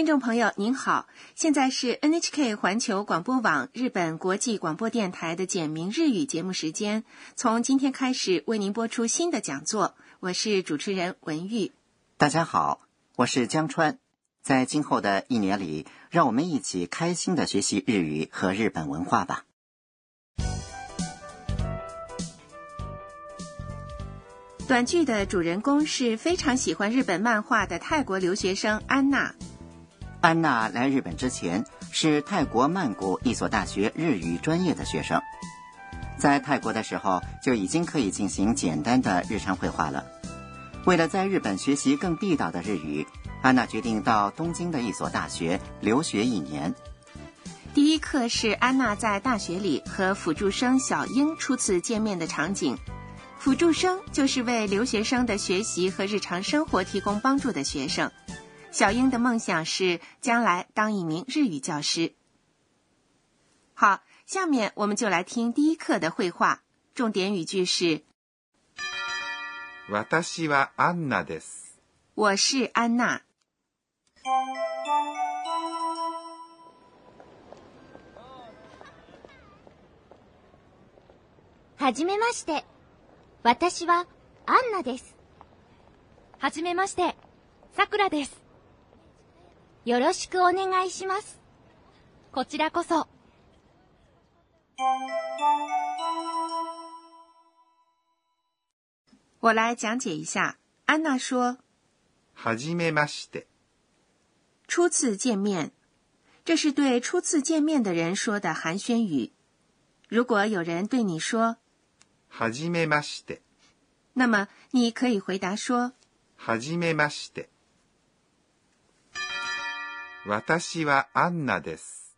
听众朋友您好，现在是 NHK 环球广播网日本国际广播电台的简明日语节目时间。从今天开始为您播出新的讲座，我是主持人文玉。大家好，我是江川。在今后的一年里，让我们一起开心的学习日语和日本文化吧。短剧的主人公是非常喜欢日本漫画的泰国留学生安娜。安娜来日本之前是泰国曼谷一所大学日语专业的学生，在泰国的时候就已经可以进行简单的日常绘画了。为了在日本学习更地道的日语，安娜决定到东京的一所大学留学一年。第一课是安娜在大学里和辅助生小英初次见面的场景。辅助生就是为留学生的学习和日常生活提供帮助的学生。小英的梦想是将来当一名日语教师。好，下面我们就来听第一课的绘画，重点语句是：私はアンナです。我是安娜。はじめまして。私はアンナです。はじめまして。さくらです。 よろしくお願いします。こちらこそ。我来讲解一下。安娜说はじめまして。：“初次见面，这是对初次见面的人说的寒暄语。如果有人对你说，はじめまして。那么你可以回答说はじめまして。私はアンナです。：“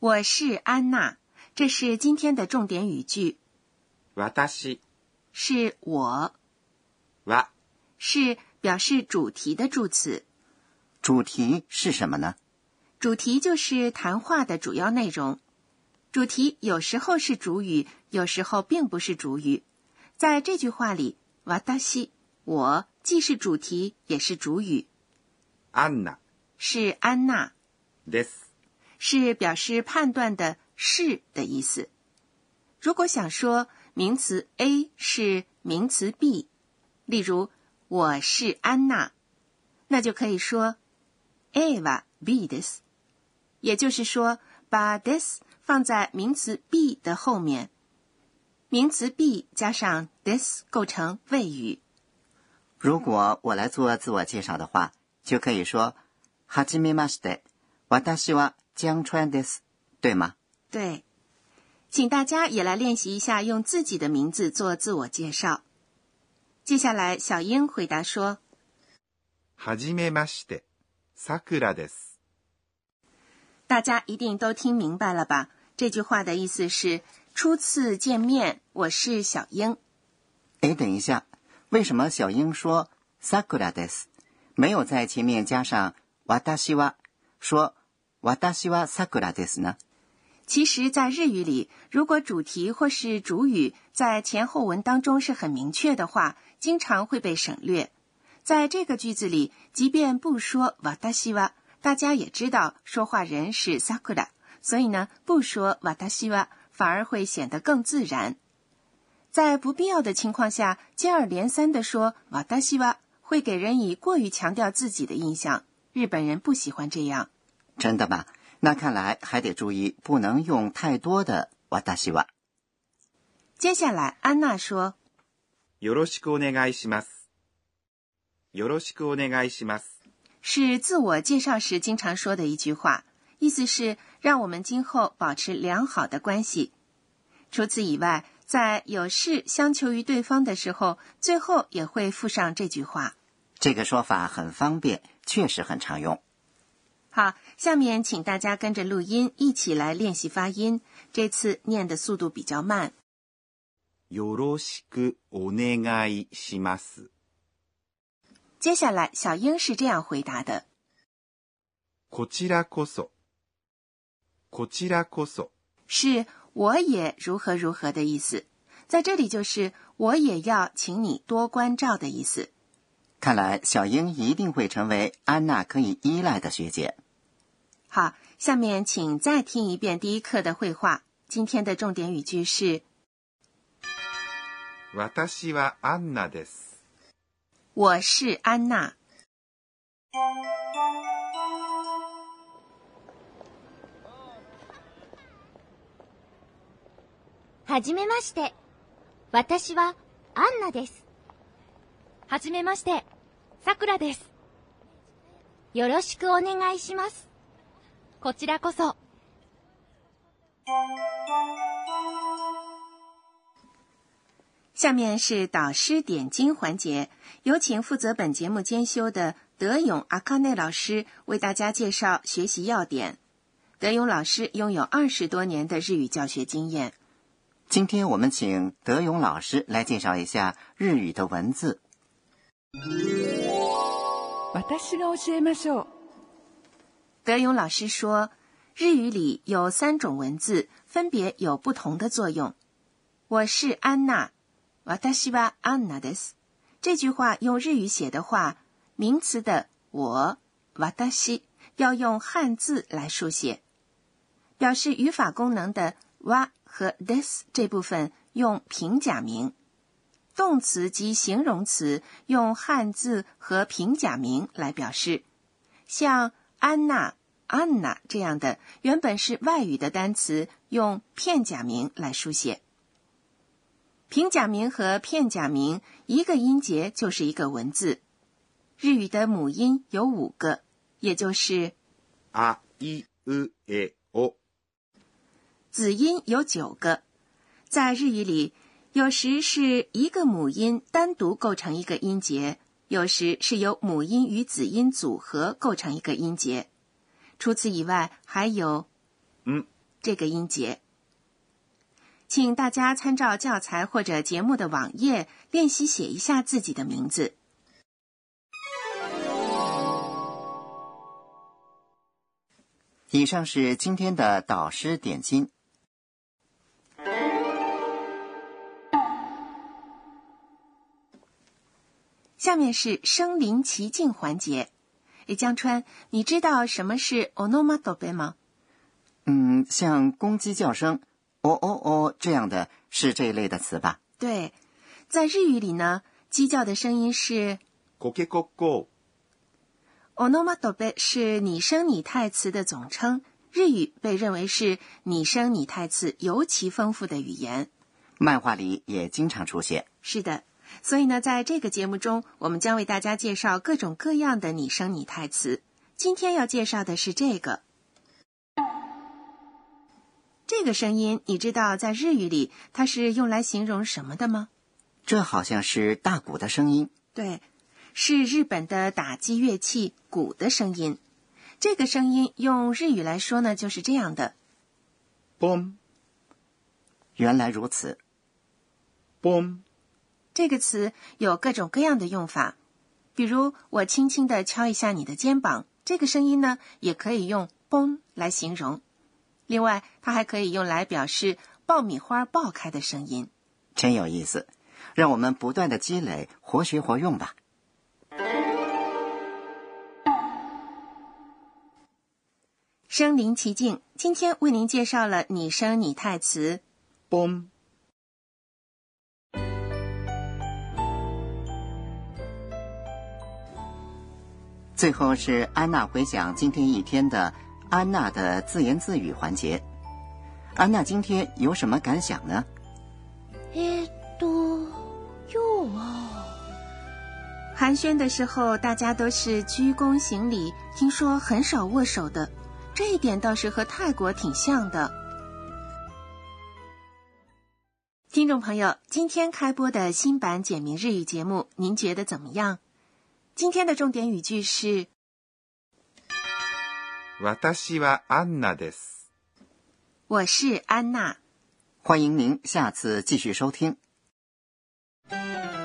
我是安娜。”这是今天的重点语句，私是我，は是表示主题的助词。主题是什么呢？主题就是谈话的主要内容。主题有时候是主语，有时候并不是主语。在这句话里，瓦达西我既是主题，也是主语，アンナ 是安娜，です。是表示判断的“是”的意思。如果想说名词 A 是名词 B，例如我是安娜，那就可以说 A は B です。也就是说，把 this 放在名词 B 的后面，名词 B 加上 this 构成谓语。如果我来做自我介绍的话，就可以说“ はじめまして，私は江川です”，对吗？对，请大家也来练习一下用自己的名字做自我介绍。接下来，小英回答说はじめまして。さくらです。：“大家一定都听明白了吧？这句话的意思是初次见面，我是小英。哎，等一下，为什么小英说 “sakura des”，没有在前面加上“ 私は”，说“私は sakura des” 呢？其实，在日语里，如果主题或是主语在前后文当中是很明确的话，经常会被省略。在这个句子里，即便不说瓦达西哇，大家也知道说话人是 sakura，所以呢，不说瓦达西哇反而会显得更自然。在不必要的情况下，接二连三地说瓦达西哇，会给人以过于强调自己的印象。日本人不喜欢这样。真的吗？那看来还得注意，不能用太多的“私は”。接下来，安娜说。よろしくお願いします。よろしくお願いします。是自我介绍时经常说的一句话，意思是让我们今后保持良好的关系。除此以外，在有事相求于对方的时候，最后也会附上这句话。这个说法很方便， 确实很常用。好，下面请大家跟着录音一起来练习发音。这次念的速度比较慢。よろしくお願いします。接下来，小英是这样回答的：こちらこそ。こちらこそ。是我也如何如何的意思，在这里就是我也要请你多关照的意思。 看来小英一定会成为安娜可以依赖的学姐。好，下面请再听一遍第一课的绘画。今天的重点语句是私はアンナです。 “我是安娜はじめまして。私はアンナです。 はじめまして。さくらです。よろしくお願いします。こちらこそ。”。下面是导师点睛环节，有请负责本节目监修的德勇阿卡内老师为大家介绍学习要点。德勇老师拥有二十多年的日语教学经验。今天我们请德勇老师来介绍一下日语的文字。 私が教えましょう。德勇老师说，日语里有三种文字，分别有不同的作用。我是安娜，私はアンナです。这句话用日语写的话，名词的我私要用汉字来书写，表示语法功能的哇和 this 这部分用平假名， 动词及形容词用汉字和平假名来表示，像安娜、安娜这样的原本是外语的单词，用片假名来书写。平假名和片假名一个音节就是一个文字。日语的母音有五个，也就是あいうえお。子音有九个。在日语里， 有时是一个母音单独构成一个音节，有时是由母音与子音组合构成一个音节。除此以外，还有嗯这个音节。请大家参照教材或者节目的网页练习写一下自己的名字。以上是今天的导师点睛。下面是身临其境环节。诶，江川，你知道什么是 onomatope 吗？嗯，像公鸡叫声“哦哦哦”这样的是这一类的词吧？对，在日语里呢，鸡叫的声音是コケコッコ onomatope，是拟声拟态词的总称。日语被认为是拟声拟态词尤其丰富的语言。漫画里也经常出现。是的， 所以呢，在这个节目中，我们将为大家介绍各种各样的拟声拟态词。今天要介绍的是这个。这个声音，你知道在日语里它是用来形容什么的吗？这好像是大鼓的声音。对，是日本的打击乐器鼓的声音。这个声音用日语来说呢，就是这样的。ポン原来如此，ポン 这个词有各种各样的用法，比如我轻轻地敲一下你的肩膀，这个声音呢，也可以用“嘣”来形容。另外，它还可以用来表示爆米花爆开的声音。真有意思。让我们不断的积累，活学活用吧。身临其境，今天为您介绍了拟声拟态词。ポ最后是安娜回想今天一天的安娜的自言自语环节。安娜今天有什么感想呢？えーっと、今日は、寒暄的时候，大家都是鞠躬行礼，听说很少握手的，这一点倒是和泰国挺像的。听众朋友，今天开播的新版简明日语节目，您觉得怎么样？ 今天的重点语句是私はアンナです。 “我是安娜”。欢迎您下次继续收听。嗯